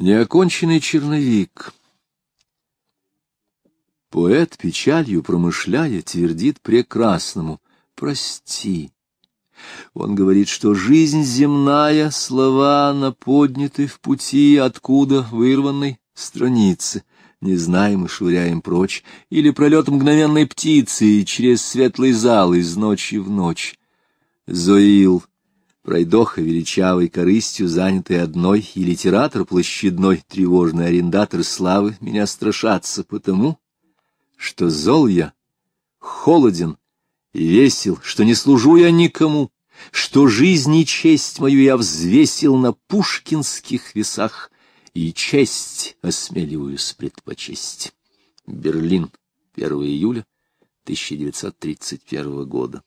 Неоконченный черновик. Поэт, печалью промышляя, твердит прекрасному «Прости». Он говорит, что жизнь земная, слова на подняты в пути, откуда вырванной страницы. Не знаем и швыряем прочь, или пролет мгновенной птицы через светлый зал из ночи в ночь. Зоил Пройдоха величавой корыстью, занятый одной, и литератор площадной, тревожный арендатор славы, меня страшатся потому, что зол я, холоден и весел, что не служу я никому, что жизнь и честь мою я взвесил на пушкинских весах, и честь осмеливаюсь предпочесть. Берлин, 1 июля 1931 года.